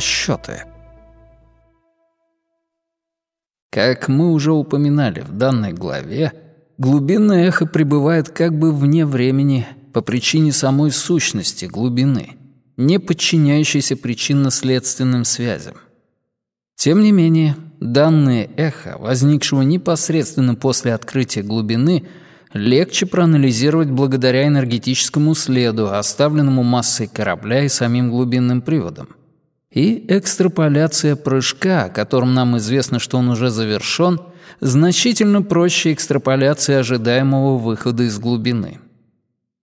2. Расчеты. Как мы уже упоминали в данной главе, глубинное эхо пребывает как бы вне времени по причине самой сущности глубины, не подчиняющейся причинно-следственным связям. Тем не менее, данные эхо, возникшего непосредственно после открытия глубины, легче проанализировать благодаря энергетическому следу, оставленному массой корабля и самим глубинным приводом. И экстраполяция прыжка, о котором нам известно, что он уже завершён, значительно проще экстраполяции ожидаемого выхода из глубины.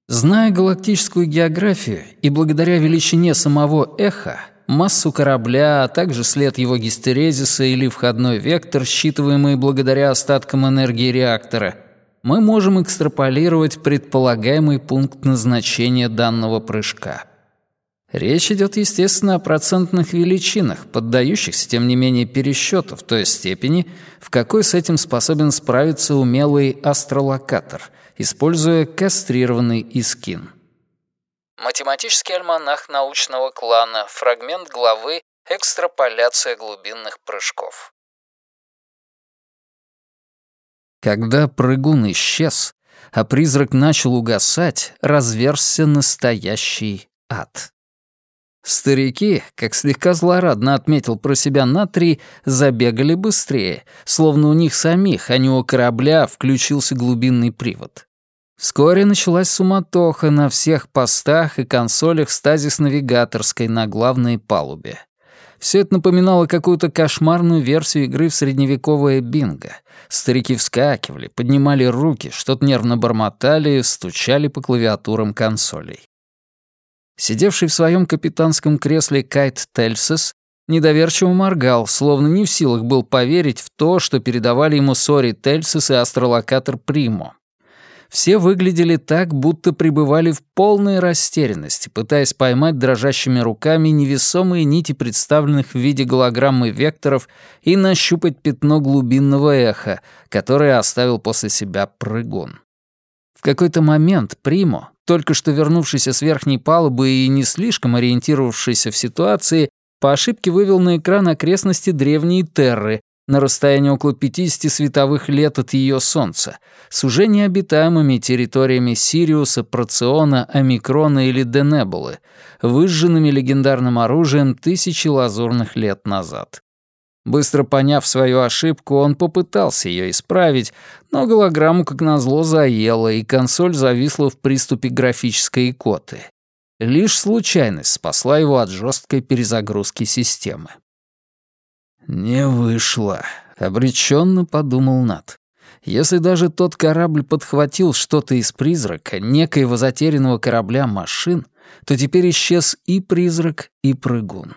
Зная галактическую географию и благодаря величине самого эха, массу корабля, а также след его гистерезиса или входной вектор, считываемый благодаря остаткам энергии реактора — мы можем экстраполировать предполагаемый пункт назначения данного прыжка. Речь идет, естественно, о процентных величинах, поддающихся, тем не менее, пересчету в той степени, в какой с этим способен справиться умелый астролокатор, используя кастрированный искин. Математический альманах научного клана, фрагмент главы «Экстраполяция глубинных прыжков». Когда прыгун исчез, а призрак начал угасать, разверзся настоящий ад. Старики, как слегка злорадно отметил про себя Натрий, забегали быстрее, словно у них самих, а не у корабля, включился глубинный привод. Вскоре началась суматоха на всех постах и консолях стазис-навигаторской на главной палубе. Все это напоминало какую-то кошмарную версию игры в средневековое бинго. Старики вскакивали, поднимали руки, что-то нервно бормотали, стучали по клавиатурам консолей. Сидевший в своем капитанском кресле Кайт Тельсес недоверчиво моргал, словно не в силах был поверить в то, что передавали ему Сори Тельсес и астролокатор Примо. Все выглядели так, будто пребывали в полной растерянности, пытаясь поймать дрожащими руками невесомые нити представленных в виде голограммы векторов и нащупать пятно глубинного эха, которое оставил после себя прыгун. В какой-то момент Примо, только что вернувшийся с верхней палубы и не слишком ориентировавшийся в ситуации, по ошибке вывел на экран окрестности древней Терры, на расстоянии около 50 световых лет от ее Солнца, с уже необитаемыми территориями Сириуса, Проциона, Омикрона или Денебулы, выжженными легендарным оружием тысячи лазурных лет назад. Быстро поняв свою ошибку, он попытался ее исправить, но голограмму, как назло, заело, и консоль зависла в приступе графической икоты. Лишь случайность спасла его от жесткой перезагрузки системы. «Не вышло», — обреченно подумал Нат. Если даже тот корабль подхватил что-то из призрака, некоего затерянного корабля машин, то теперь исчез и призрак, и прыгун.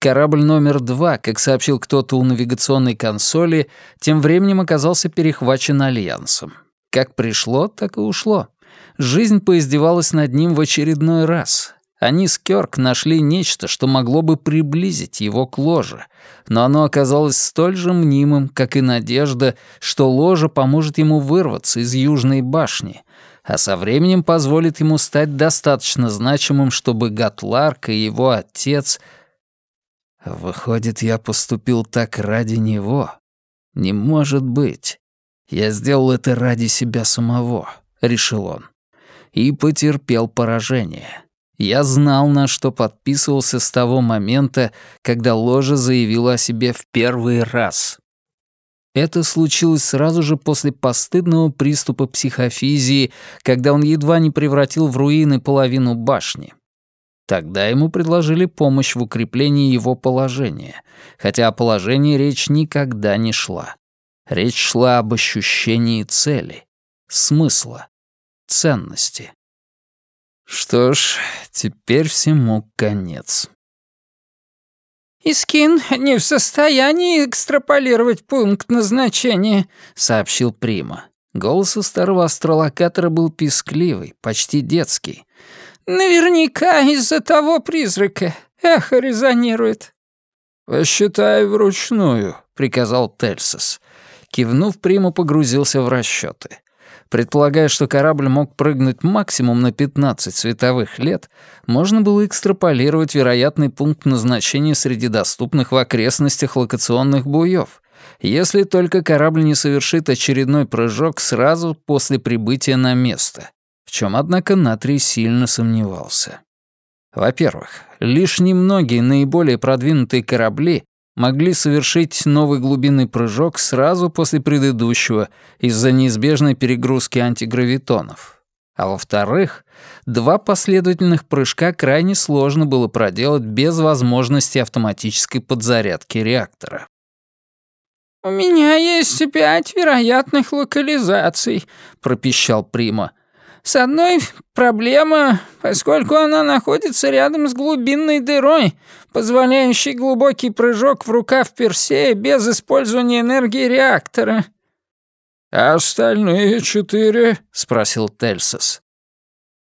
Корабль номер два, как сообщил кто-то у навигационной консоли, тем временем оказался перехвачен Альянсом. Как пришло, так и ушло. Жизнь поиздевалась над ним в очередной раз. Они с Кёрк нашли нечто, что могло бы приблизить его к ложе, но оно оказалось столь же мнимым, как и надежда, что ложа поможет ему вырваться из Южной башни, а со временем позволит ему стать достаточно значимым, чтобы Гатларк и его отец... Выходит, я поступил так ради него? Не может быть. Я сделал это ради себя самого, — решил он. И потерпел поражение. Я знал, на что подписывался с того момента, когда ложа заявила о себе в первый раз. Это случилось сразу же после постыдного приступа психофизии, когда он едва не превратил в руины половину башни. Тогда ему предложили помощь в укреплении его положения, хотя о положении речь никогда не шла. Речь шла об ощущении цели, смысла, ценности. Что ж, теперь всему конец. «Искин не в состоянии экстраполировать пункт назначения», — сообщил Прима. Голос у старого астролокатора был пискливый, почти детский. «Наверняка из-за того призрака. Эхо резонирует». «Посчитай вручную», — приказал Тельсос. Кивнув, Прима погрузился в расчеты. Предполагая, что корабль мог прыгнуть максимум на 15 световых лет, можно было экстраполировать вероятный пункт назначения среди доступных в окрестностях локационных буев, если только корабль не совершит очередной прыжок сразу после прибытия на место, в чем, однако, Натрий сильно сомневался. Во-первых, лишь немногие наиболее продвинутые корабли могли совершить новый глубинный прыжок сразу после предыдущего из-за неизбежной перегрузки антигравитонов. А во-вторых, два последовательных прыжка крайне сложно было проделать без возможности автоматической подзарядки реактора. «У меня есть пять вероятных локализаций», — пропищал Прима. С одной проблема, поскольку она находится рядом с глубинной дырой, позволяющей глубокий прыжок в рукав Персея без использования энергии реактора. «А остальные четыре?» — спросил Тельсос.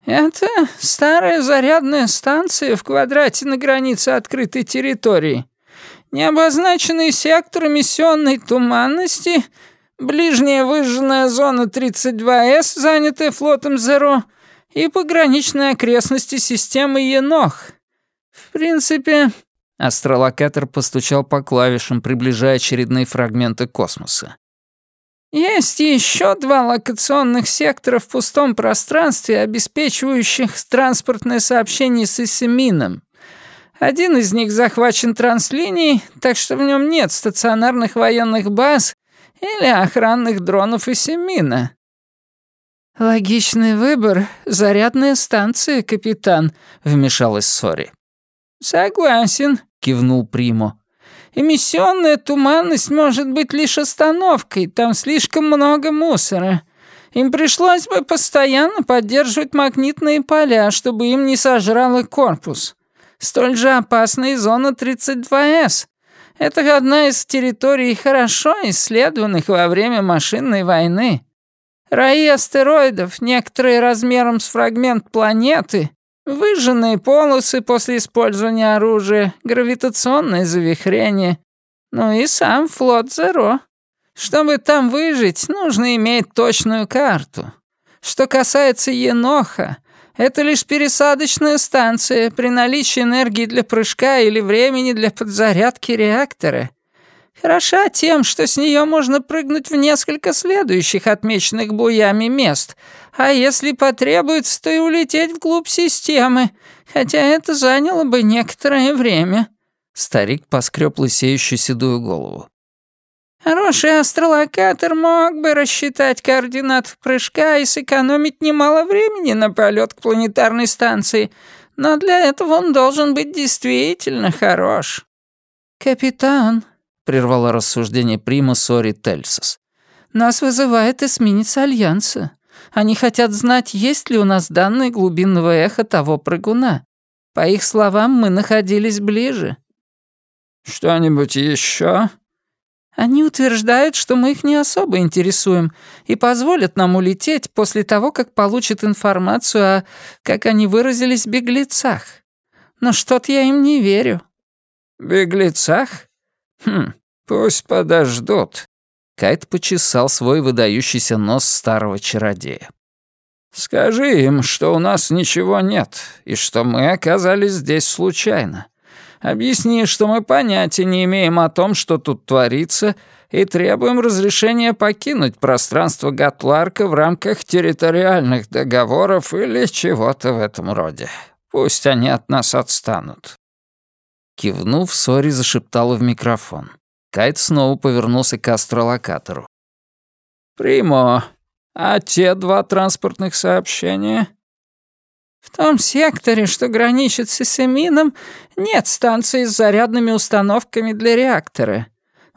«Это старая зарядная станция в квадрате на границе открытой территории. Необозначенный сектор эмиссионной туманности — ближняя выжженная зона 32С, занятая флотом Зеро, и пограничные окрестности системы Енох. В принципе...» Астролокатор постучал по клавишам, приближая очередные фрагменты космоса. «Есть еще два локационных сектора в пустом пространстве, обеспечивающих транспортное сообщение с Исемином. Один из них захвачен транслинией, так что в нем нет стационарных военных баз или охранных дронов и семина». «Логичный выбор — зарядная станция, капитан», — вмешалась Сори. «Согласен», — кивнул Примо. «Эмиссионная туманность может быть лишь остановкой, там слишком много мусора. Им пришлось бы постоянно поддерживать магнитные поля, чтобы им не сожрало корпус. Столь же опасна и зона 32С. Это одна из территорий, хорошо исследованных во время машинной войны. Раи астероидов, некоторые размером с фрагмент планеты, выжженные полосы после использования оружия, гравитационное завихрение, ну и сам флот Зеро. Чтобы там выжить, нужно иметь точную карту. Что касается Еноха, это лишь пересадочная станция при наличии энергии для прыжка или времени для подзарядки реактора. Хороша тем, что с нее можно прыгнуть в несколько следующих отмеченных буями мест, а если потребуется, то и улететь вглубь системы, хотя это заняло бы некоторое время». Старик поскреб лысеющую седую голову. Хороший астролокатор мог бы рассчитать координаты прыжка и сэкономить немало времени на полет к планетарной станции, но для этого он должен быть действительно хорош. «Капитан», — прервала рассуждение Прима Сори Тельсос, «нас вызывает эсминец Альянса. Они хотят знать, есть ли у нас данные глубинного эха того прыгуна. По их словам, мы находились ближе». «Что-нибудь еще? Они утверждают, что мы их не особо интересуем и позволят нам улететь после того, как получат информацию о, как они выразились, беглецах. Но что-то я им не верю». «Беглецах? Хм, пусть подождут». Кайт почесал свой выдающийся нос старого чародея. «Скажи им, что у нас ничего нет, и что мы оказались здесь случайно. Объясни, что мы понятия не имеем о том, что тут творится, и требуем разрешения покинуть пространство Гатларка в рамках территориальных договоров или чего-то в этом роде. Пусть они от нас отстанут». Кивнув, Сори зашептала в микрофон. Кайт снова повернулся к астролокатору. «Примо, а те два транспортных сообщения?» В том секторе, что граничит с Эсемином, нет станции с зарядными установками для реактора.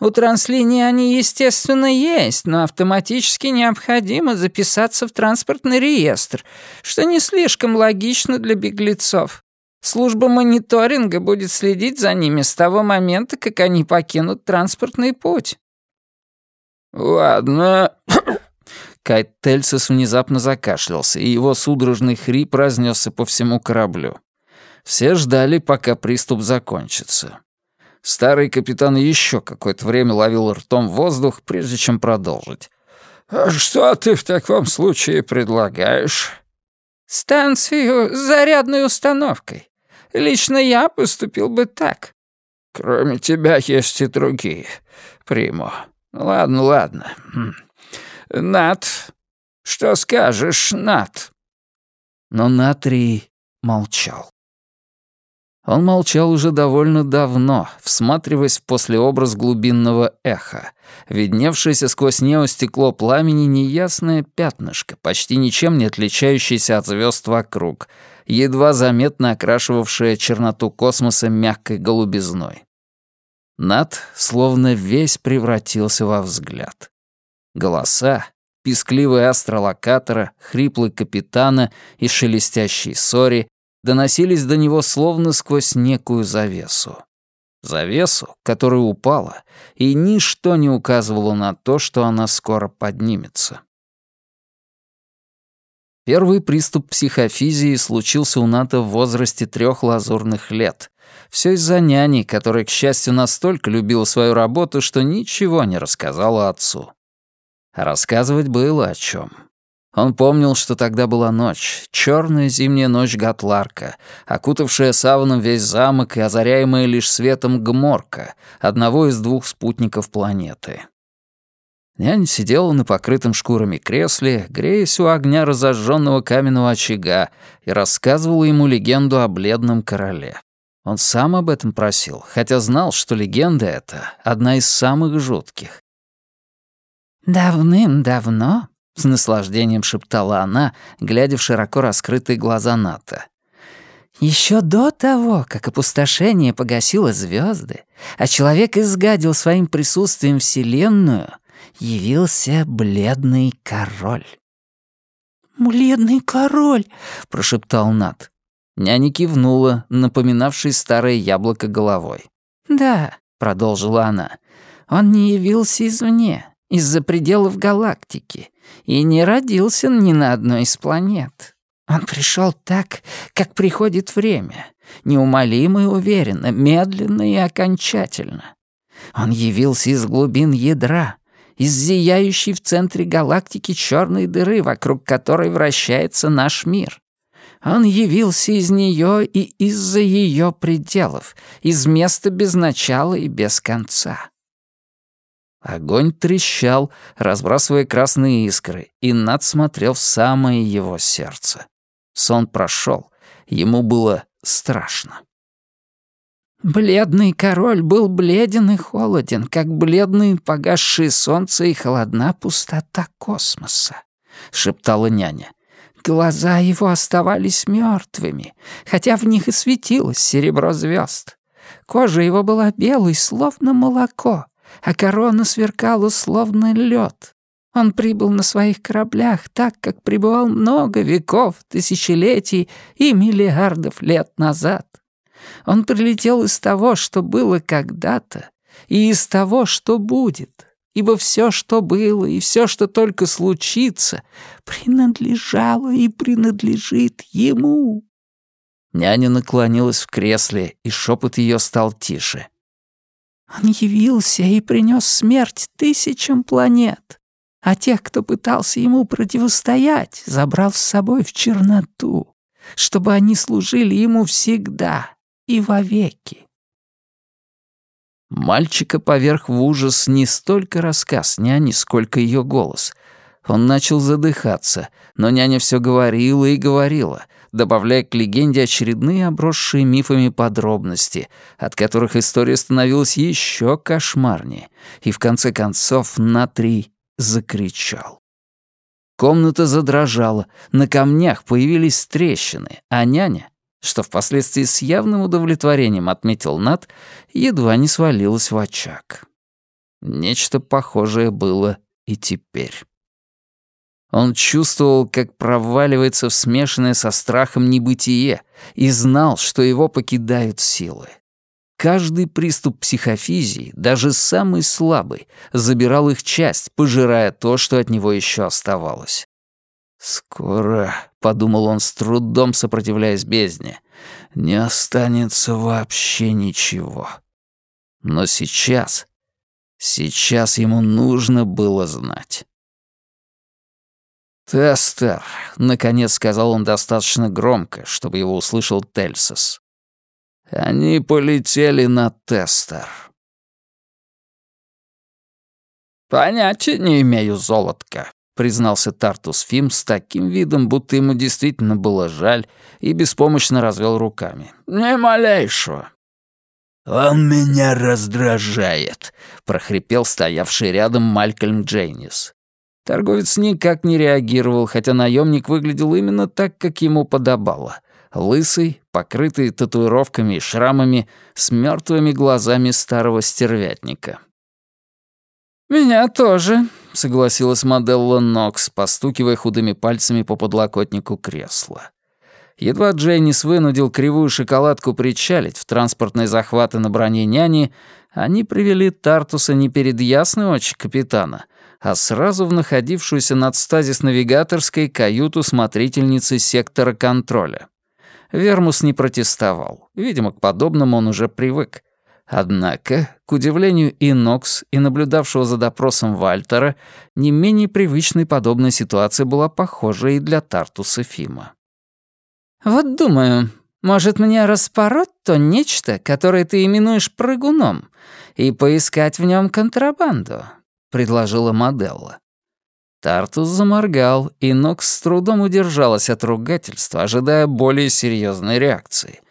У транслинии они, естественно, есть, но автоматически необходимо записаться в транспортный реестр, что не слишком логично для беглецов. Служба мониторинга будет следить за ними с того момента, как они покинут транспортный путь. «Ладно, Кайт Тельсис внезапно закашлялся, и его судорожный хрип разнесся по всему кораблю. Все ждали, пока приступ закончится. Старый капитан еще какое-то время ловил ртом воздух, прежде чем продолжить. «А что ты в таком случае предлагаешь?» «Станцию с зарядной установкой. Лично я поступил бы так». «Кроме тебя есть и другие, Приму. Ладно, ладно. Нат, что скажешь, Нат?» Но Натрий молчал. Он молчал уже довольно давно, всматриваясь в послеобраз глубинного эха, видневшееся сквозь нео стекло пламени неясное пятнышко, почти ничем не отличающееся от звезд вокруг, едва заметно окрашивавшее черноту космоса мягкой голубизной. Над словно весь превратился во взгляд. Голоса, пискливый астролокатора, хриплый капитана и шелестящий сори доносились до него словно сквозь некую завесу. Завесу, которая упала, и ничто не указывало на то, что она скоро поднимется. Первый приступ психофизии случился у Ната в возрасте трех лазурных лет. Все из-за няни, которая, к счастью, настолько любила свою работу, что ничего не рассказала отцу. Рассказывать было о чем. Он помнил, что тогда была ночь, черная зимняя ночь Гатларка, окутавшая саваном весь замок и озаряемая лишь светом Гморка, одного из двух спутников планеты. Нянь сидела на покрытом шкурами кресле, греясь у огня разожженного каменного очага, и рассказывала ему легенду о бледном короле. Он сам об этом просил, хотя знал, что легенда эта — одна из самых жутких. «Давным-давно — с наслаждением шептала она, глядя в широко раскрытые глаза Ната. Еще до того, как опустошение погасило звезды, а человек изгадил своим присутствием Вселенную, явился бледный король. «Бледный король!» — прошептал Нат. Няня кивнула, напоминавшей старое яблоко головой. «Да», — продолжила она, — «он не явился извне, из-за пределов галактики, и не родился ни на одной из планет. Он пришел так, как приходит время, неумолимо и уверенно, медленно и окончательно. Он явился из глубин ядра, из зияющей в центре галактики черной дыры, вокруг которой вращается наш мир. Он явился из нее и из-за ее пределов, из места без начала и без конца. Огонь трещал, разбрасывая красные искры, и Над смотрел в самое его сердце. Сон прошел, ему было страшно. Бледный король был бледен и холоден, как бледные погасшие солнце и холодна пустота космоса, — шептала няня. Глаза его оставались мертвыми, хотя в них и светилось серебро звезд. Кожа его была белой, словно молоко, а корона сверкала словно лед. Он прибыл на своих кораблях так, как пребывал много веков, тысячелетий и миллиардов лет назад. Он прилетел из того, что было когда-то, и из того, что будет, ибо все, что было, и все, что только случится, принадлежало и принадлежит ему. Няня наклонилась в кресле, и шепот ее стал тише. Он явился и принес смерть тысячам планет, а тех, кто пытался ему противостоять, забрал с собой в черноту, чтобы они служили ему всегда и вовеки. Мальчика поверх в ужас не столько рассказ няни, сколько ее голос. Он начал задыхаться, но няня все говорила и говорила — добавляя к легенде очередные обросшие мифами подробности, от которых история становилась еще кошмарнее, и в конце концов Натрий закричал. Комната задрожала, на камнях появились трещины, а няня, что впоследствии с явным удовлетворением отметил Нат, едва не свалилась в очаг. Нечто похожее было и теперь. Он чувствовал, как проваливается в смешанное со страхом небытие, и знал, что его покидают силы. Каждый приступ психофизии, даже самый слабый, забирал их часть, пожирая то, что от него еще оставалось. «Скоро», — подумал он с трудом, сопротивляясь бездне, — «не останется вообще ничего». Но сейчас, сейчас ему нужно было знать. «Тестер», — наконец сказал он достаточно громко, чтобы его услышал Тельсос. «Они полетели на Тестер». «Понятия не имею, золотко», — признался Тартус Фим с таким видом, будто ему действительно было жаль, и беспомощно развел руками. «Не малейшего». «Он меня раздражает», — прохрипел стоявший рядом Малькольм Джейнис. Торговец никак не реагировал, хотя наемник выглядел именно так, как ему подобало. Лысый, покрытый татуировками и шрамами, с мертвыми глазами старого стервятника. «Меня тоже», — согласилась Моделла Нокс, постукивая худыми пальцами по подлокотнику кресла. Едва Джейнис вынудил кривую шоколадку причалить в транспортные захваты на броне няни, они привели Тартуса не перед ясной очи капитана, а сразу в находившуюся над стазис-навигаторской каюту смотрительницы сектора контроля. Вермус не протестовал. Видимо, к подобному он уже привык. Однако, к удивлению и Нокс, и наблюдавшего за допросом Вальтера, не менее привычной подобная ситуация была похожа и для Тартуса Фима. «Вот думаю, может, мне распороть то нечто, которое ты именуешь прыгуном, и поискать в нем контрабанду?» — предложила Моделла. Тартус заморгал, и Нокс с трудом удержалась от ругательства, ожидая более серьезной реакции —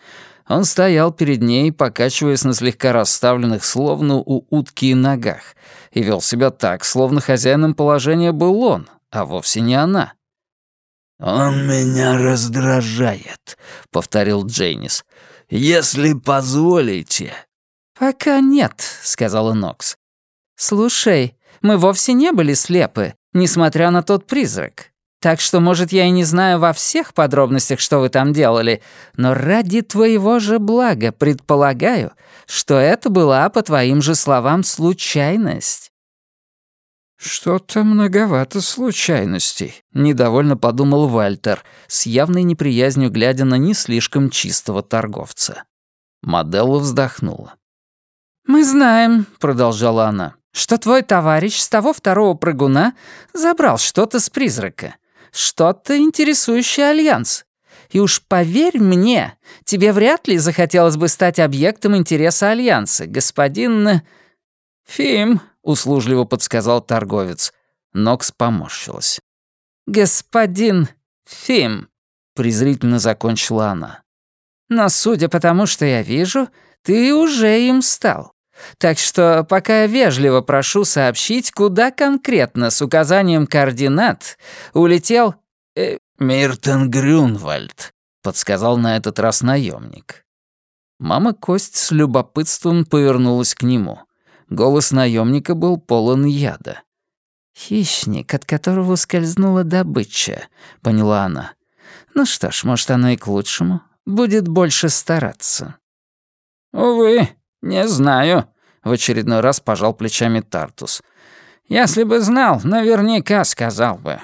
он стоял перед ней, покачиваясь на слегка расставленных, словно у утки ногах, и вел себя так, словно хозяином положения был он, а вовсе не она. «Он меня раздражает», — повторил Джейнис. «Если позволите». «Пока нет», — сказала Нокс. «Слушай, мы вовсе не были слепы, несмотря на тот призрак. Так что, может, я и не знаю во всех подробностях, что вы там делали, но ради твоего же блага предполагаю, что это была, по твоим же словам, случайность». «Что-то многовато случайностей», — недовольно подумал Вальтер, с явной неприязнью глядя на не слишком чистого торговца. Моделла вздохнула. «Мы знаем», — продолжала она, — «что твой товарищ с того второго прыгуна забрал что-то с призрака что-то интересующее Альянс. И уж поверь мне, тебе вряд ли захотелось бы стать объектом интереса Альянса, господин...» э, «Фим», — услужливо подсказал торговец. Нокс поморщилась. «Господин Фим», — презрительно закончила она. «Но судя по тому, что я вижу, ты уже им стал. Так что пока я вежливо прошу сообщить, куда конкретно с указанием координат улетел... Э, «Миртон Грюнвальд», — подсказал на этот раз наемник. Мама Кость с любопытством повернулась к нему. Голос наемника был полон яда. «Хищник, от которого скользнула добыча», — поняла она. «Ну что ж, может, оно и к лучшему. Будет больше стараться». «Увы, «Не знаю», — в очередной раз пожал плечами Тартус. «Если бы знал, наверняка сказал бы.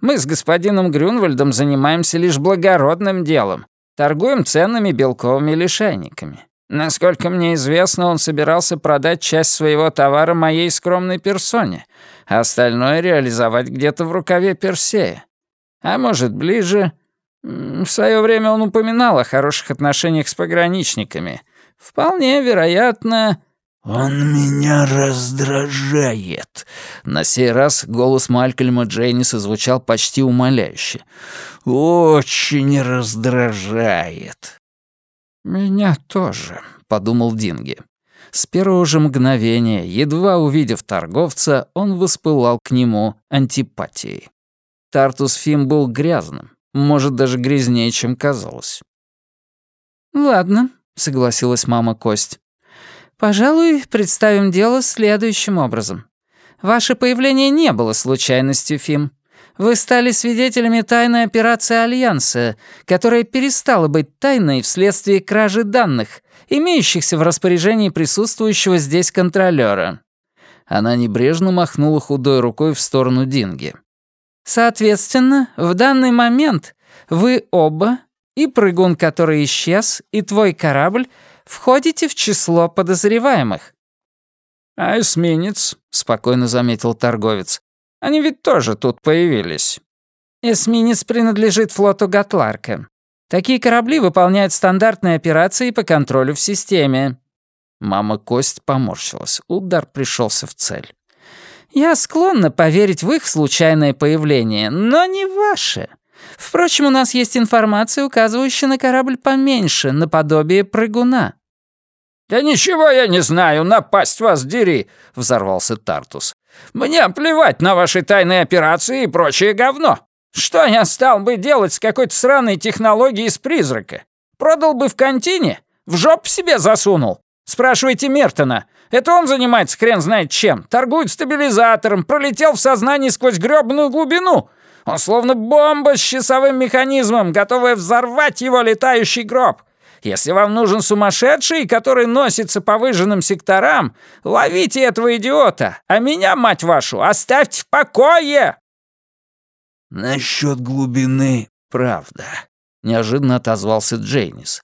Мы с господином Грюнвальдом занимаемся лишь благородным делом. Торгуем ценными белковыми лишайниками. Насколько мне известно, он собирался продать часть своего товара моей скромной персоне, а остальное реализовать где-то в рукаве Персея. А может, ближе... В свое время он упоминал о хороших отношениях с пограничниками — Вполне вероятно...» «Он меня раздражает». На сей раз голос Малькольма Джейниса звучал почти умоляюще. «Очень раздражает». «Меня тоже», — подумал Динги. С первого же мгновения, едва увидев торговца, он воспылал к нему антипатией. Тартус Фим был грязным, может, даже грязнее, чем казалось. «Ладно», согласилась мама Кость. «Пожалуй, представим дело следующим образом. Ваше появление не было случайностью, Фим. Вы стали свидетелями тайной операции Альянса, которая перестала быть тайной вследствие кражи данных, имеющихся в распоряжении присутствующего здесь контролёра». Она небрежно махнула худой рукой в сторону Динги. «Соответственно, в данный момент вы оба и прыгун, который исчез, и твой корабль входите в число подозреваемых». «А эсминец», — спокойно заметил торговец, — «они ведь тоже тут появились». Эсминец принадлежит флоту Гатларка. Такие корабли выполняют стандартные операции по контролю в системе». Мама Кость поморщилась. Удар пришелся в цель. «Я склонна поверить в их случайное появление, но не ваше. Впрочем, у нас есть информация, указывающая на корабль поменьше, наподобие прыгуна». «Да ничего я не знаю, напасть вас дери!» — взорвался Тартус. «Мне плевать на ваши тайные операции и прочее говно. Что я стал бы делать с какой-то сраной технологией из призрака? Продал бы в контине? В жоп себе засунул? Спрашивайте Мертона. Это он занимается хрен знает чем. Торгует стабилизатором, пролетел в сознании сквозь грёбаную глубину. Он словно бомба с часовым механизмом, готовая взорвать его летающий гроб. Если вам нужен сумасшедший, который носится по выжженным секторам, ловите этого идиота, а меня, мать вашу, оставьте в покое!» «Насчет глубины, правда», — неожиданно отозвался Джейнис.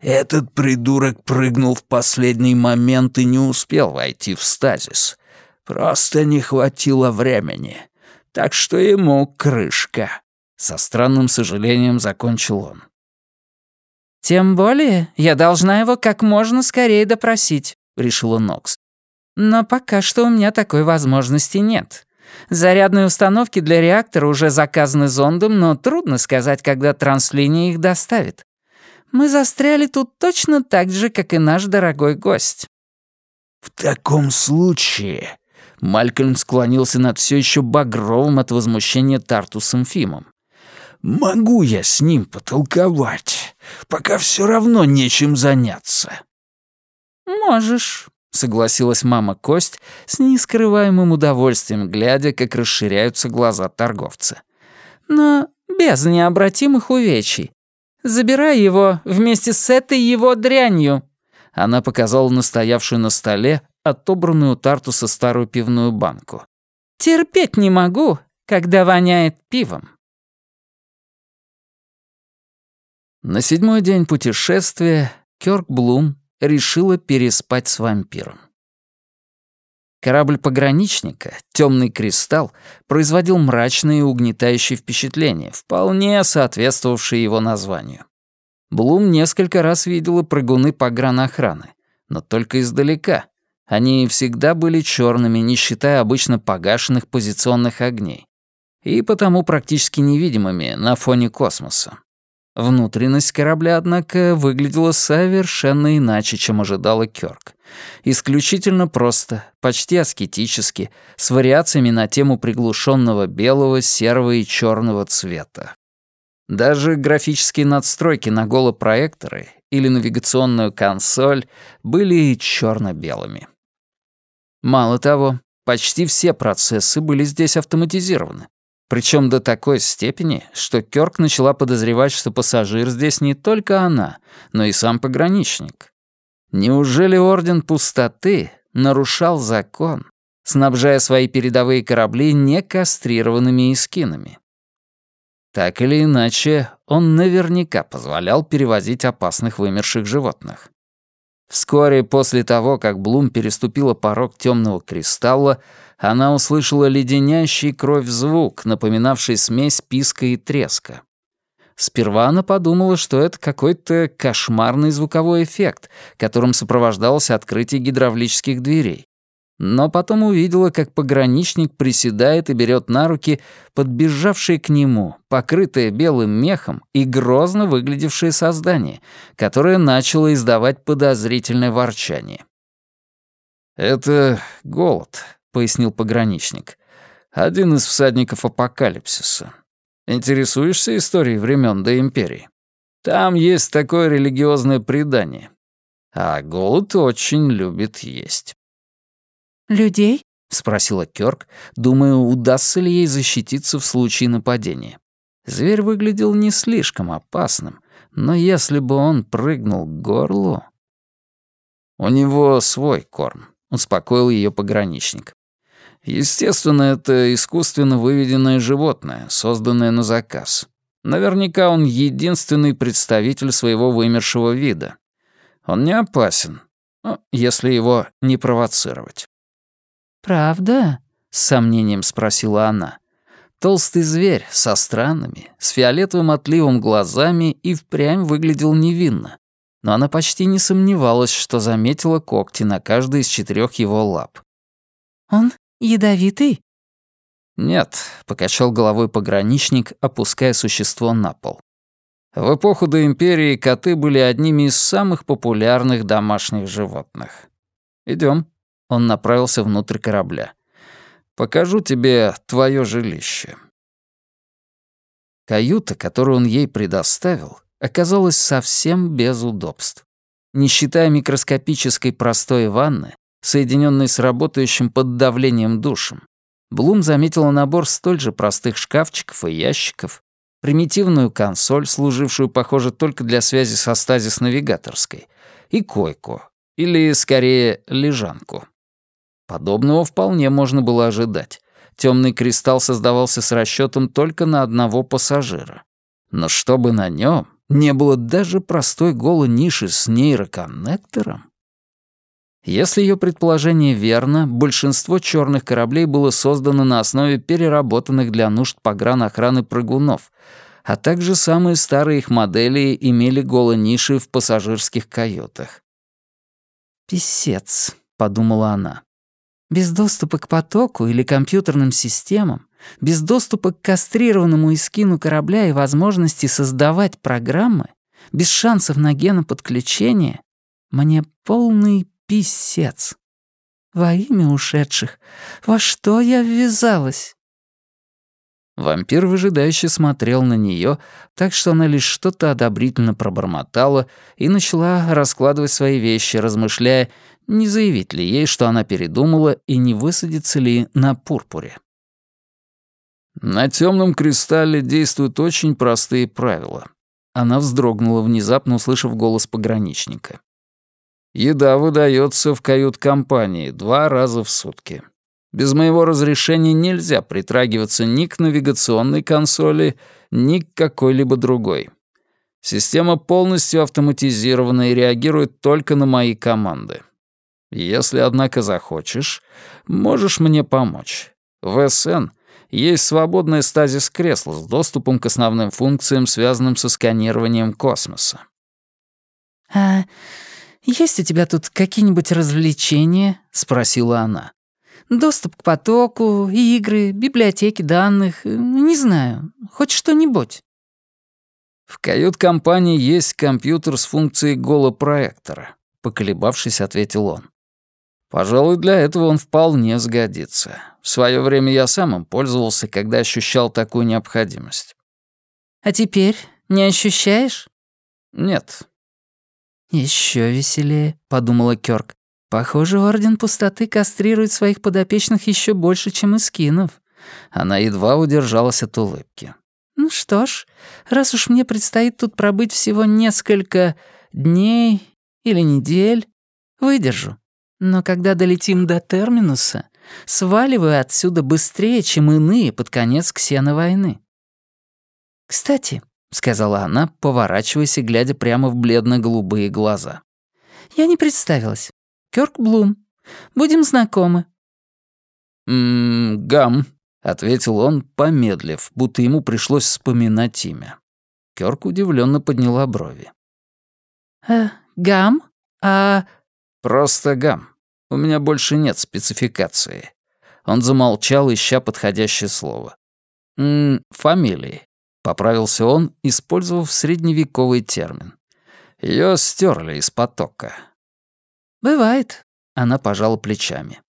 «Этот придурок прыгнул в последний момент и не успел войти в стазис. Просто не хватило времени. Так что ему крышка». Со странным сожалением закончил он. «Тем более я должна его как можно скорее допросить», — решила Нокс. «Но пока что у меня такой возможности нет. Зарядные установки для реактора уже заказаны зондом, но трудно сказать, когда транслиния их доставит. Мы застряли тут точно так же, как и наш дорогой гость». «В таком случае...» Малькольм склонился над все еще багровым от возмущения Тартусом Фимом. «Могу я с ним потолковать, пока все равно нечем заняться». «Можешь», — согласилась мама Кость с нескрываемым удовольствием, глядя, как расширяются глаза торговца. «Но без необратимых увечий. Забирай его вместе с этой его дрянью». Она показала настоявшую на столе отобранную у Тартуса старую пивную банку. «Терпеть не могу, когда воняет пивом». На седьмой день путешествия Кёрк Блум решила переспать с вампиром. Корабль пограничника, темный кристалл, производил мрачные и угнетающие впечатления, вполне соответствовавшие его названию. Блум несколько раз видела прыгуны погранохраны, но только издалека. Они всегда были черными, не считая обычно погашенных позиционных огней, и потому практически невидимыми на фоне космоса. Внутренность корабля, однако, выглядела совершенно иначе, чем ожидала Кёрк. Исключительно просто, почти аскетически, с вариациями на тему приглушенного белого, серого и черного цвета. Даже графические надстройки на голопроекторы или навигационную консоль были черно-белыми. Мало того, почти все процессы были здесь автоматизированы. Причем до такой степени, что Кёрк начала подозревать, что пассажир здесь не только она, но и сам пограничник. Неужели Орден Пустоты нарушал закон, снабжая свои передовые корабли некастрированными эскинами? Так или иначе, он наверняка позволял перевозить опасных вымерших животных. Вскоре после того, как Блум переступила порог темного кристалла, она услышала леденящий кровь звук, напоминавший смесь писка и треска. Сперва она подумала, что это какой-то кошмарный звуковой эффект, которым сопровождалось открытие гидравлических дверей. Но потом увидела, как пограничник приседает и берет на руки подбежавшее к нему, покрытое белым мехом и грозно выглядевшее создание, которое начало издавать подозрительное ворчание. «Это голод», пояснил пограничник. «Один из всадников апокалипсиса. Интересуешься историей времен до империи? Там есть такое религиозное предание. А голод очень любит есть». «Людей?» — спросила Кёрк, думая, удастся ли ей защититься в случае нападения. Зверь выглядел не слишком опасным, но если бы он прыгнул к горлу... «У него свой корм», — успокоил ее пограничник. Естественно, это искусственно выведенное животное, созданное на заказ. Наверняка он единственный представитель своего вымершего вида. Он не опасен, если его не провоцировать. «Правда?» — с сомнением спросила она. Толстый зверь со странными, с фиолетовым отливом глазами и впрямь выглядел невинно, но она почти не сомневалась, что заметила когти на каждой из четырех его лап. «Он ядовитый?» «Нет», — покачал головой пограничник, опуская существо на пол. В эпоху до Империи коты были одними из самых популярных домашних животных. Идем. Он направился внутрь корабля. «Покажу тебе твое жилище». Каюта, которую он ей предоставил, оказалась совсем без удобств. Не считая микроскопической простой ванны, соединенной с работающим под давлением душем, Блум заметила набор столь же простых шкафчиков и ящиков, примитивную консоль, служившую, похоже, только для связи со стазис-навигаторской, и койку, или, скорее, лежанку. Подобного вполне можно было ожидать. Темный кристалл создавался с расчетом только на одного пассажира. Но чтобы на нем не было даже простой голой ниши с нейроконнектором? Если ее предположение верно, большинство черных кораблей было создано на основе переработанных для нужд погранохраны прыгунов, а также самые старые их модели имели голо-ниши в пассажирских каютах. «Писец», — подумала она. «Без доступа к потоку или компьютерным системам, без доступа к кастрированному искину корабля и возможности создавать программы, без шансов на геноподключение, мне полный писец. Во имя ушедших, во что я ввязалась?» Вампир выжидающе смотрел на нее, так что она лишь что-то одобрительно пробормотала и начала раскладывать свои вещи, размышляя, не заявить ли ей, что она передумала и не высадится ли на пурпуре. На темном кристалле действуют очень простые правила. Она вздрогнула, внезапно услышав голос пограничника. Еда выдается в кают-компании два раза в сутки. Без моего разрешения нельзя притрагиваться ни к навигационной консоли, ни к какой-либо другой. Система полностью автоматизирована и реагирует только на мои команды. Если, однако, захочешь, можешь мне помочь. В СН есть свободное стазис-кресло с доступом к основным функциям, связанным со сканированием космоса. «А «Есть у тебя тут какие-нибудь развлечения?» — спросила она. «Доступ к потоку, игры, библиотеки данных, э, не знаю, хоть что-нибудь». «В кают-компании есть компьютер с функцией голопроектора», — поколебавшись, ответил он. «Пожалуй, для этого он вполне сгодится. В свое время я сам им пользовался, когда ощущал такую необходимость». «А теперь не ощущаешь?» «Нет, еще веселее», — подумала Кёрк. «Похоже, Орден Пустоты кастрирует своих подопечных еще больше, чем Искинов». Она едва удержалась от улыбки. «Ну что ж, раз уж мне предстоит тут пробыть всего несколько дней или недель, выдержу. Но когда долетим до терминуса, сваливаю отсюда быстрее, чем иные под конец ксена войны. Кстати, сказала она, поворачиваясь и глядя прямо в бледно-голубые глаза. «Я не представилась. Кёрк Блум. Будем знакомы». «Ммм, Гам», — ответил он, помедлив, будто ему пришлось вспоминать имя. Кёрк удивленно подняла брови. «Э, Гам? А...» «Просто Гам. У меня больше нет спецификации». Он замолчал, ища подходящее слово. «М -м, фамилии. Поправился он, использовав средневековый термин. Ее стерли из потока. «Бывает», — она пожала плечами.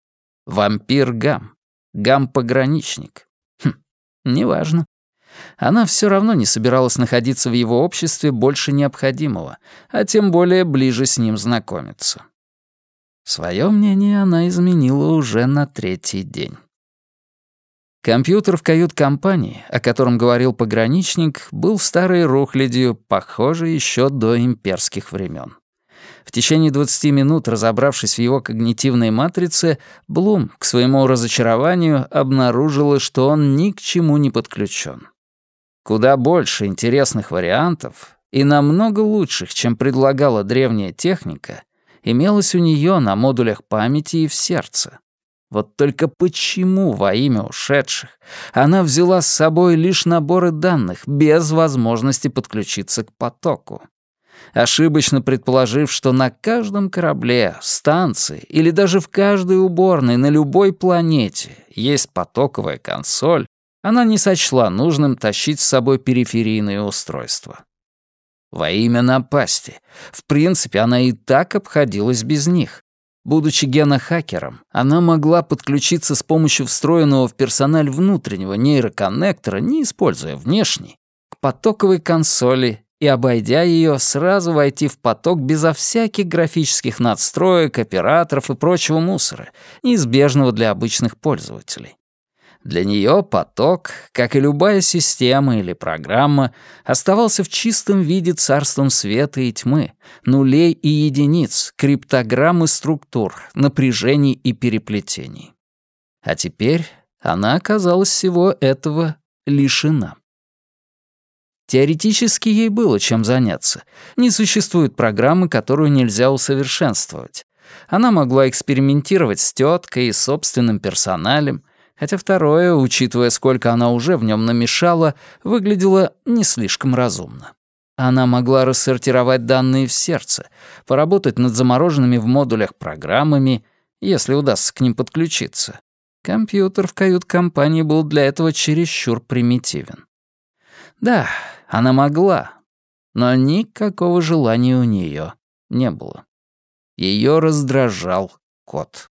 «Вампир Гам. Гам-пограничник. Хм, неважно. Она все равно не собиралась находиться в его обществе больше необходимого, а тем более ближе с ним знакомиться. Своё мнение она изменила уже на третий день. Компьютер в кают-компании, о котором говорил пограничник, был старой рухлядью, похоже, еще до имперских времен. В течение 20 минут, разобравшись в его когнитивной матрице, Блум, к своему разочарованию, обнаружила, что он ни к чему не подключен. Куда больше интересных вариантов и намного лучших, чем предлагала древняя техника, имелось у нее на модулях памяти и в сердце. Вот только почему во имя ушедших она взяла с собой лишь наборы данных, без возможности подключиться к потоку? ошибочно предположив, что на каждом корабле, станции или даже в каждой уборной на любой планете есть потоковая консоль, она не сочла нужным тащить с собой периферийные устройства. Во имя напасти. В принципе, она и так обходилась без них. Будучи генохакером, она могла подключиться с помощью встроенного в персональ внутреннего нейроконнектора, не используя внешний, к потоковой консоли и, обойдя ее, сразу войти в поток безо всяких графических надстроек, операторов и прочего мусора, неизбежного для обычных пользователей. Для нее поток, как и любая система или программа, оставался в чистом виде царством света и тьмы, нулей и единиц, криптограмм и структур, напряжений и переплетений. А теперь она оказалась всего этого лишена. Теоретически ей было чем заняться. Не существует программы, которую нельзя усовершенствовать. Она могла экспериментировать с теткой и собственным персоналем, хотя второе, учитывая, сколько она уже в нем намешала, выглядело не слишком разумно. Она могла рассортировать данные в сердце, поработать над замороженными в модулях программами, если удастся к ним подключиться. Компьютер в кают-компании был для этого чересчур примитивен. Да, она могла, но никакого желания у нее не было. Ее раздражал кот.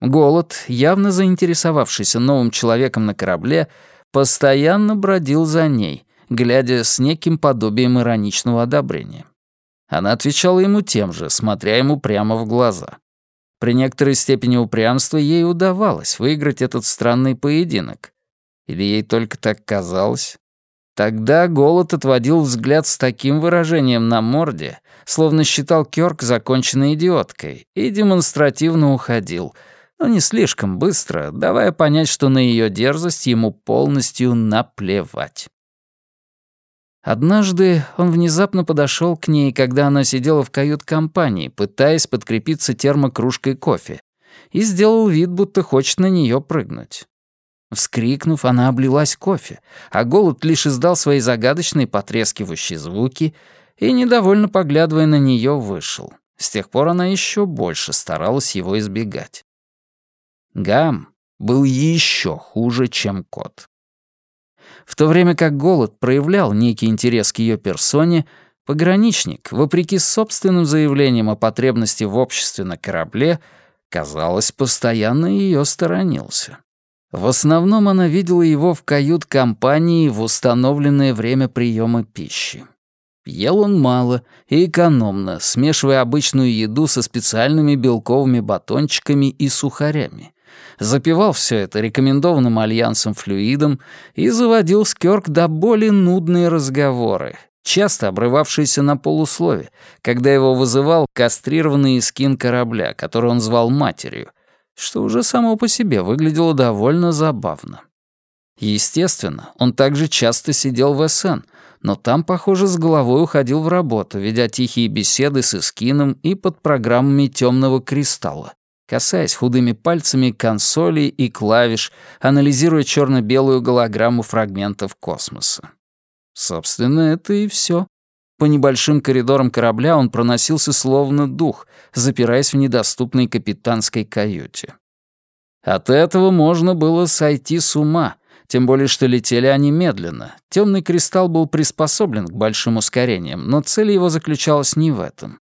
Голод, явно заинтересовавшийся новым человеком на корабле, постоянно бродил за ней, глядя с неким подобием ироничного одобрения. Она отвечала ему тем же, смотря ему прямо в глаза. При некоторой степени упрямства ей удавалось выиграть этот странный поединок. Или ей только так казалось? Тогда Голод отводил взгляд с таким выражением на морде, словно считал Кёрк законченной идиоткой, и демонстративно уходил, но не слишком быстро, давая понять, что на ее дерзость ему полностью наплевать. Однажды он внезапно подошел к ней, когда она сидела в кают-компании, пытаясь подкрепиться термокружкой кофе, и сделал вид, будто хочет на нее прыгнуть. Вскрикнув, она облилась кофе, а голод лишь издал свои загадочные потрескивающие звуки и, недовольно поглядывая на нее, вышел. С тех пор она еще больше старалась его избегать. Гам был еще хуже, чем кот. В то время как голод проявлял некий интерес к ее персоне, пограничник, вопреки собственным заявлениям о потребности в обществе на корабле, казалось, постоянно ее сторонился. В основном она видела его в кают-компании в установленное время приема пищи. Ел он мало и экономно, смешивая обычную еду со специальными белковыми батончиками и сухарями. Запивал все это рекомендованным альянсом флюидом и заводил с Кёрк до боли нудные разговоры, часто обрывавшиеся на полуслове, когда его вызывал кастрированный скин корабля, который он звал матерью, что уже само по себе выглядело довольно забавно. Естественно, он также часто сидел в СН, но там, похоже, с головой уходил в работу, ведя тихие беседы с Искином и под программами темного кристалла, касаясь худыми пальцами консолей и клавиш, анализируя черно-белую голограмму фрагментов космоса. Собственно, это и все. По небольшим коридорам корабля он проносился словно дух, запираясь в недоступной капитанской каюте. От этого можно было сойти с ума, тем более что летели они медленно. Темный кристалл был приспособлен к большим ускорениям, но цель его заключалась не в этом.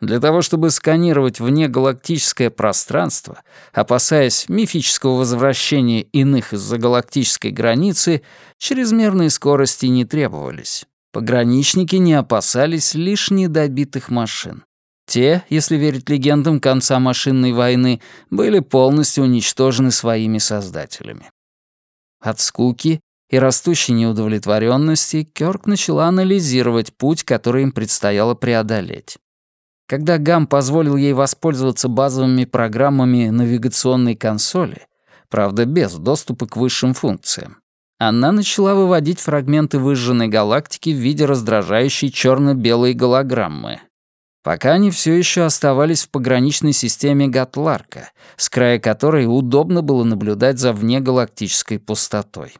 Для того, чтобы сканировать внегалактическое пространство, опасаясь мифического возвращения иных из-за галактической границы, чрезмерные скорости не требовались. Пограничники не опасались лишь недобитых машин. Те, если верить легендам конца машинной войны, были полностью уничтожены своими создателями. От скуки и растущей неудовлетворенности Кёрк начала анализировать путь, который им предстояло преодолеть. Когда Гам позволил ей воспользоваться базовыми программами навигационной консоли, правда без доступа к высшим функциям, она начала выводить фрагменты выжженной галактики в виде раздражающей черно-белой голограммы. Пока они все еще оставались в пограничной системе Гатларка, с края которой удобно было наблюдать за внегалактической пустотой.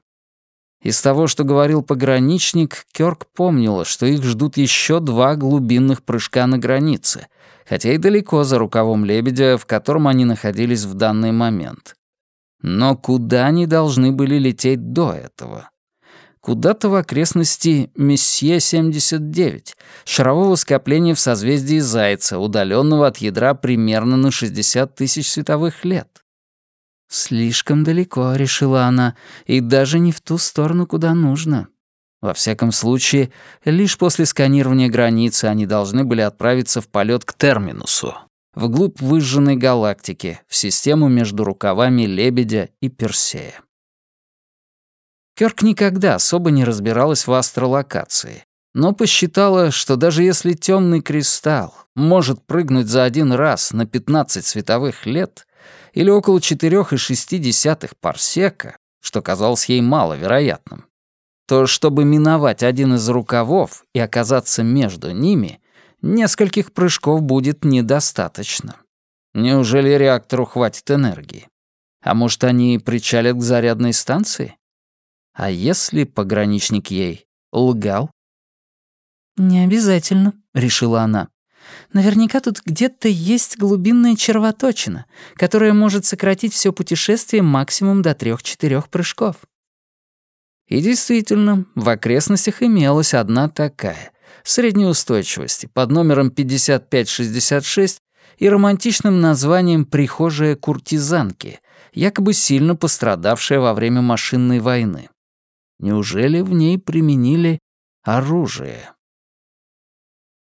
Из того, что говорил пограничник, Кёрк помнила, что их ждут еще два глубинных прыжка на границе, хотя и далеко за рукавом лебедя, в котором они находились в данный момент. Но куда они должны были лететь до этого? Куда-то в окрестности Месье-79, шарового скопления в созвездии Зайца, удаленного от ядра примерно на 60 тысяч световых лет. «Слишком далеко», — решила она, — «и даже не в ту сторону, куда нужно». Во всяком случае, лишь после сканирования границы они должны были отправиться в полет к терминусу, вглубь выжженной галактики, в систему между рукавами Лебедя и Персея. Кёрк никогда особо не разбиралась в астролокации, но посчитала, что даже если темный кристалл может прыгнуть за один раз на 15 световых лет, или около 4,6 парсека, что казалось ей маловероятным, то чтобы миновать один из рукавов и оказаться между ними, нескольких прыжков будет недостаточно. Неужели реактору хватит энергии? А может, они причалят к зарядной станции? А если пограничник ей лгал? «Не обязательно», — решила она. Наверняка тут где-то есть глубинная червоточина, которая может сократить все путешествие максимум до трех-четырех прыжков. И действительно, в окрестностях имелась одна такая, средней устойчивости, под номером 5566 и романтичным названием «Прихожая куртизанки», якобы сильно пострадавшая во время машинной войны. Неужели в ней применили оружие?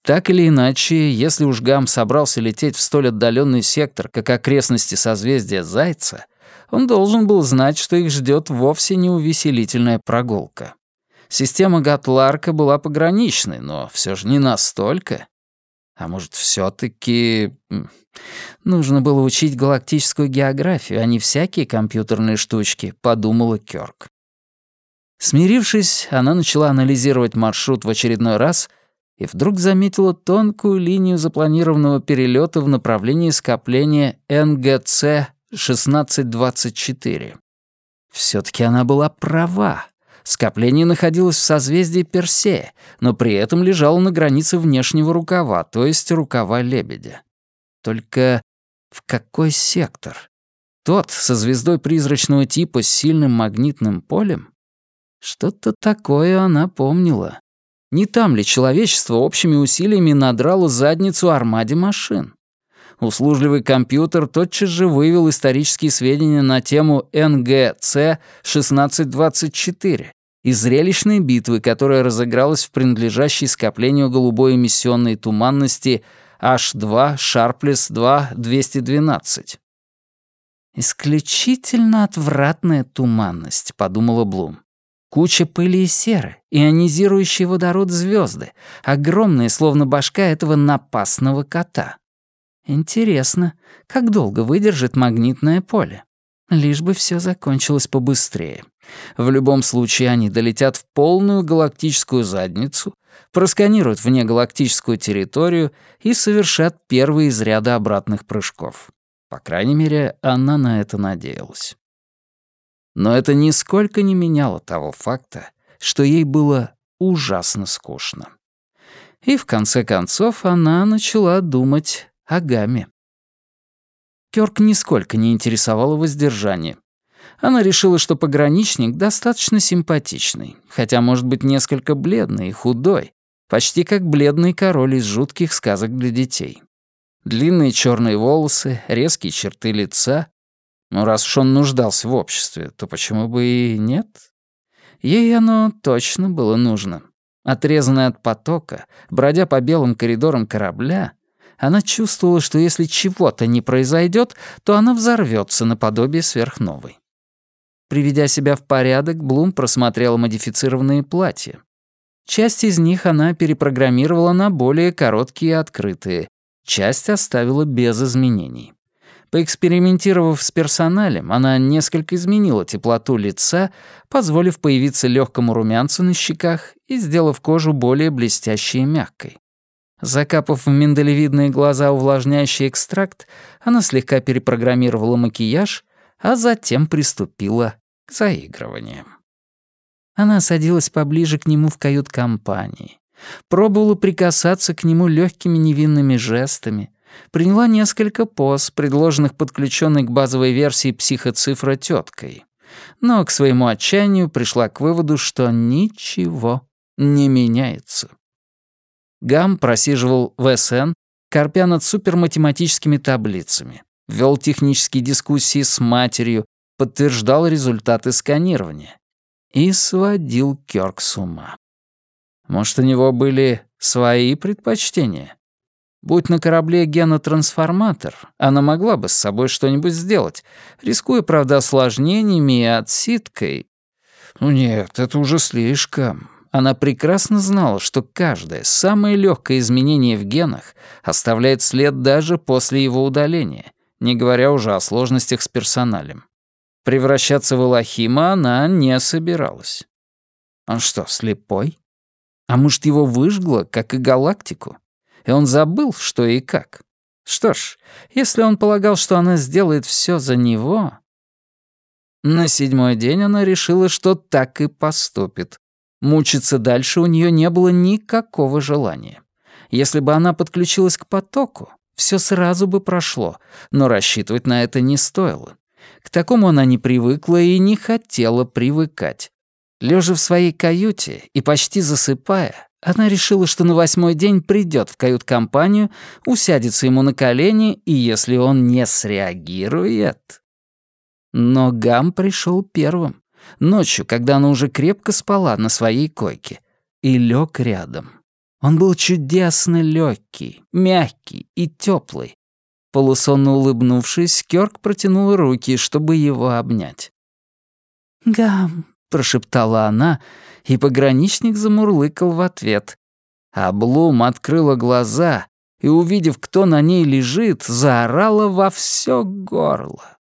Так или иначе, если уж Гам собрался лететь в столь отдаленный сектор, как окрестности созвездия Зайца, он должен был знать, что их ждет вовсе не увеселительная прогулка. Система Гатларка была пограничной, но все же не настолько. А может, все таки нужно было учить галактическую географию, а не всякие компьютерные штучки, подумала Кёрк. Смирившись, она начала анализировать маршрут в очередной раз — и вдруг заметила тонкую линию запланированного перелета в направлении скопления НГЦ-1624. Все-таки она была права. Скопление находилось в созвездии Персея, но при этом лежало на границе внешнего рукава, то есть рукава лебедя. Только в какой сектор? Тот со звездой призрачного типа с сильным магнитным полем? Что-то такое она помнила. Не там ли человечество общими усилиями надрало задницу армаде машин? Услужливый компьютер тотчас же вывел исторические сведения на тему НГЦ-1624 и зрелищной битвы, которая разыгралась в принадлежащей скоплению голубой эмиссионной туманности H2 Sharpless 212. «Исключительно отвратная туманность», — подумала Блум. Куча пыли и серы, ионизирующий водород звезды, огромные, словно башка этого напасного кота. Интересно, как долго выдержит магнитное поле? Лишь бы все закончилось побыстрее. В любом случае они долетят в полную галактическую задницу, просканируют внегалактическую территорию и совершат первый из ряда обратных прыжков. По крайней мере, она на это надеялась. Но это нисколько не меняло того факта, что ей было ужасно скучно. И в конце концов она начала думать о Гаме. Кёрк нисколько не интересовало воздержание. Она решила, что пограничник достаточно симпатичный, хотя, может быть, несколько бледный и худой, почти как бледный король из жутких сказок для детей. Длинные черные волосы, резкие черты лица, ну, раз уж он нуждался в обществе, то почему бы и нет? Ей оно точно было нужно. Отрезанная от потока, бродя по белым коридорам корабля, она чувствовала, что если чего-то не произойдет, то она взорвется наподобие сверхновой. Приведя себя в порядок, Блум просмотрела модифицированные платья. Часть из них она перепрограммировала на более короткие и открытые, часть оставила без изменений. Поэкспериментировав с персоналем, она несколько изменила теплоту лица, позволив появиться легкому румянцу на щеках и сделав кожу более блестящей и мягкой. Закапав в миндалевидные глаза увлажняющий экстракт, она слегка перепрограммировала макияж, а затем приступила к заигрываниям. Она садилась поближе к нему в кают-компании, пробовала прикасаться к нему легкими невинными жестами, приняла несколько поз, предложенных подключенной к базовой версии психоцифра теткой, но к своему отчаянию пришла к выводу, что ничего не меняется. Гам просиживал в СН, корпя над суперматематическими таблицами, вел технические дискуссии с матерью, подтверждал результаты сканирования и сводил Кёрк с ума. Может, у него были свои предпочтения? Будь на корабле генотрансформатор, она могла бы с собой что-нибудь сделать, рискуя, правда, осложнениями и отсидкой. Ну нет, это уже слишком. Она прекрасно знала, что каждое, самое легкое изменение в генах оставляет след даже после его удаления, не говоря уже о сложностях с персоналем. Превращаться в Элохима она не собиралась. Он что, слепой? А может, его выжгло, как и галактику? И он забыл, что и как? Что ж, если он полагал, что она сделает все за него... На седьмой день она решила, что так и поступит. Мучиться дальше у нее не было никакого желания. Если бы она подключилась к потоку, все сразу бы прошло, но рассчитывать на это не стоило. К такому она не привыкла и не хотела привыкать. Лежа в своей каюте и почти засыпая, она решила, что на восьмой день придет в кают-компанию, усядется ему на колени, и если он не среагирует... Но Гам пришел первым ночью, когда она уже крепко спала на своей койке, и лег рядом. Он был чудесно легкий, мягкий и теплый. Полусонно улыбнувшись, Кёрк протянула руки, чтобы его обнять. «Гам», — прошептала она, и пограничник замурлыкал в ответ. А Блум открыла глаза и, увидев, кто на ней лежит, заорала во все горло.